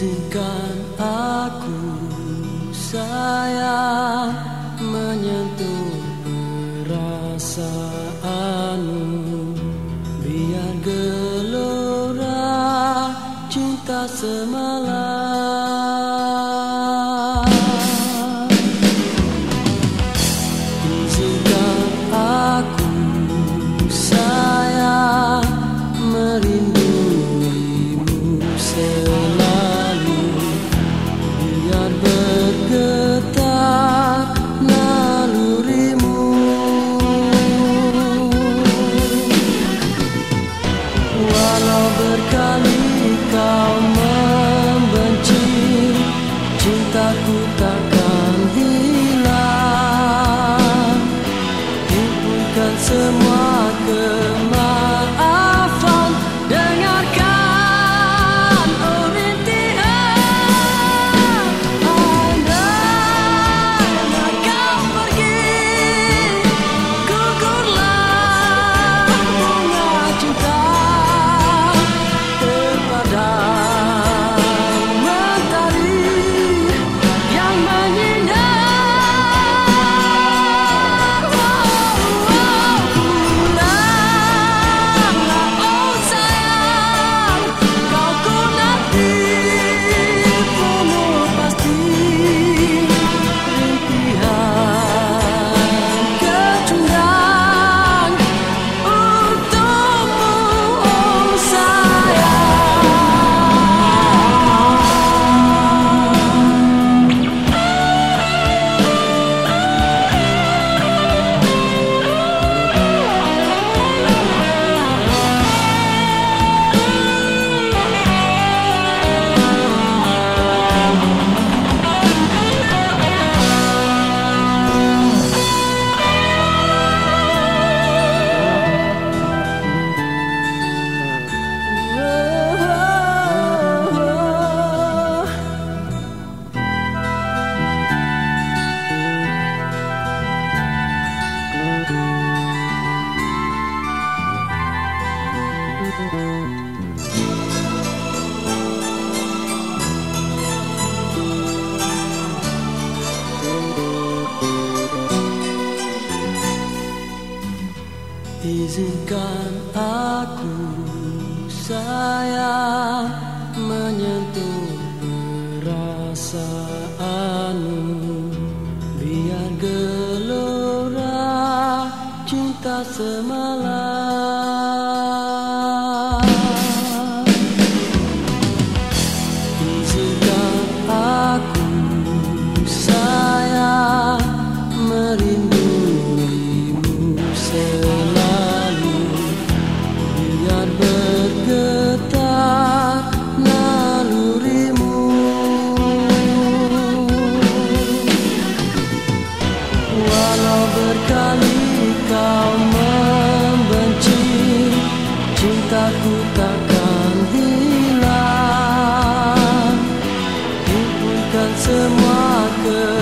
Izinkan aku sayang menyentuh perasaanmu. Biar gelora cinta semalam. Izinkan Izinkan aku saya menyentuh perasaanmu. Biar gelora cinta semalam 该怎么 ơn.